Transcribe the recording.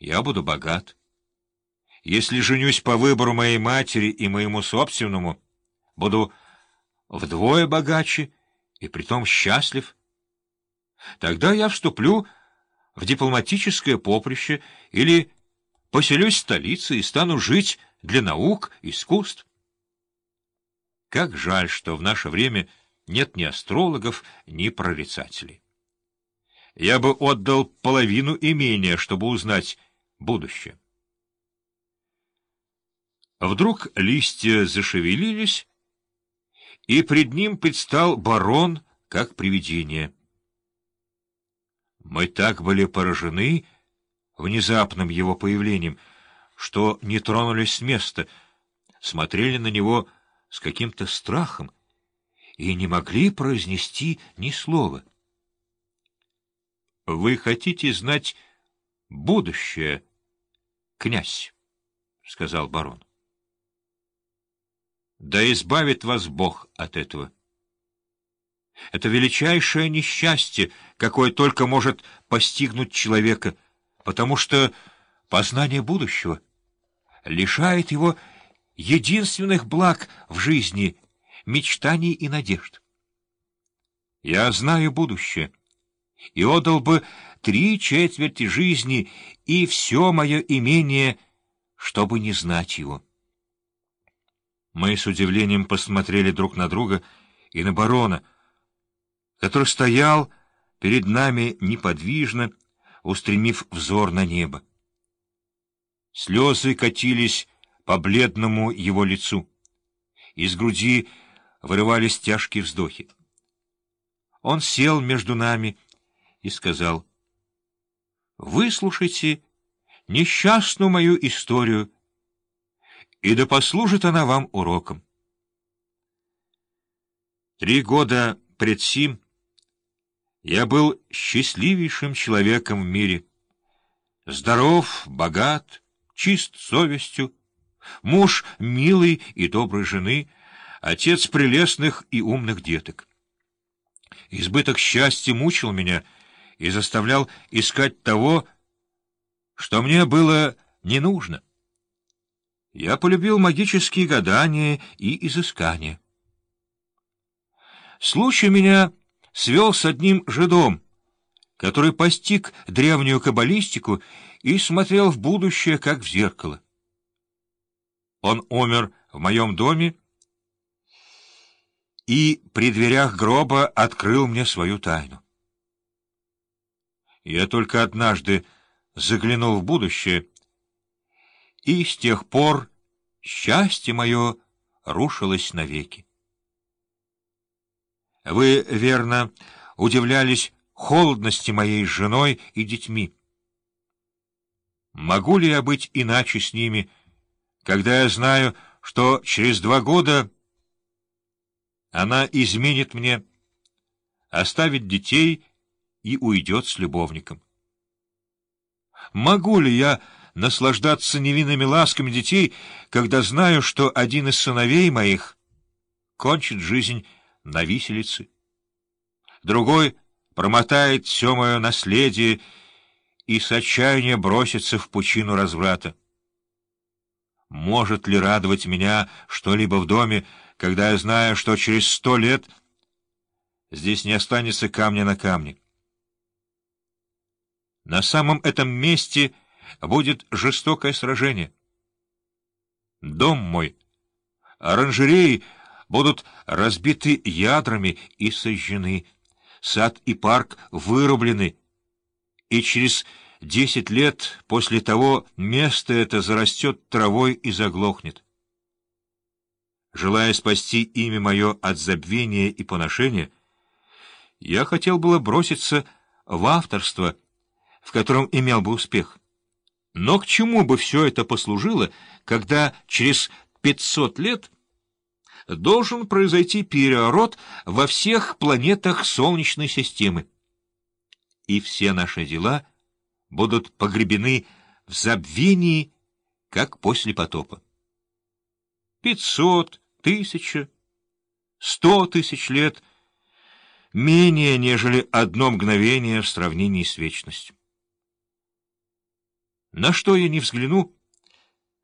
я буду богат. Если женюсь по выбору моей матери и моему собственному, буду вдвое богаче и притом счастлив. Тогда я вступлю в дипломатическое поприще или поселюсь в столице и стану жить для наук, искусств. Как жаль, что в наше время нет ни астрологов, ни прорицателей. Я бы отдал половину имения, чтобы узнать будущее. Вдруг листья зашевелились, и пред ним предстал барон, как привидение. Мы так были поражены внезапным его появлением, что не тронулись с места, смотрели на него с каким-то страхом и не могли произнести ни слова. — Вы хотите знать будущее, князь? — сказал барон. — Да избавит вас Бог от этого. Это величайшее несчастье, какое только может постигнуть человека, потому что познание будущего лишает его единственных благ в жизни, мечтаний и надежд. Я знаю будущее и отдал бы три четверти жизни и все мое имение, чтобы не знать его. Мы с удивлением посмотрели друг на друга и на барона, который стоял перед нами неподвижно, устремив взор на небо. Слезы катились по бледному его лицу. Из груди вырывались тяжкие вздохи. Он сел между нами и сказал, «Выслушайте несчастную мою историю, и да послужит она вам уроком». Три года пред сим я был счастливейшим человеком в мире. Здоров, богат, чист совестью, муж милой и доброй жены, отец прелестных и умных деток. Избыток счастья мучил меня и заставлял искать того, что мне было не нужно. Я полюбил магические гадания и изыскания. Случай меня свел с одним жидом, который постиг древнюю каббалистику и смотрел в будущее, как в зеркало. Он умер в моем доме и при дверях гроба открыл мне свою тайну. Я только однажды заглянул в будущее, и с тех пор счастье мое рушилось навеки. Вы, верно, удивлялись холодности моей женой и детьми. Могу ли я быть иначе с ними, когда я знаю, что через два года она изменит мне, оставит детей и уйдет с любовником? Могу ли я наслаждаться невинными ласками детей, когда знаю, что один из сыновей моих кончит жизнь на виселице. Другой промотает все мое наследие и с отчаяния бросится в пучину разврата. Может ли радовать меня что-либо в доме, когда я знаю, что через сто лет здесь не останется камня на камне? На самом этом месте будет жестокое сражение. Дом мой, оранжереи — будут разбиты ядрами и сожжены, сад и парк вырублены, и через десять лет после того место это зарастет травой и заглохнет. Желая спасти имя мое от забвения и поношения, я хотел было броситься в авторство, в котором имел бы успех. Но к чему бы все это послужило, когда через пятьсот лет должен произойти переворот во всех планетах Солнечной системы. И все наши дела будут погребены в забвении, как после потопа. Пятьсот, тысяча, сто тысяч лет — менее, нежели одно мгновение в сравнении с вечностью. На что я не взгляну,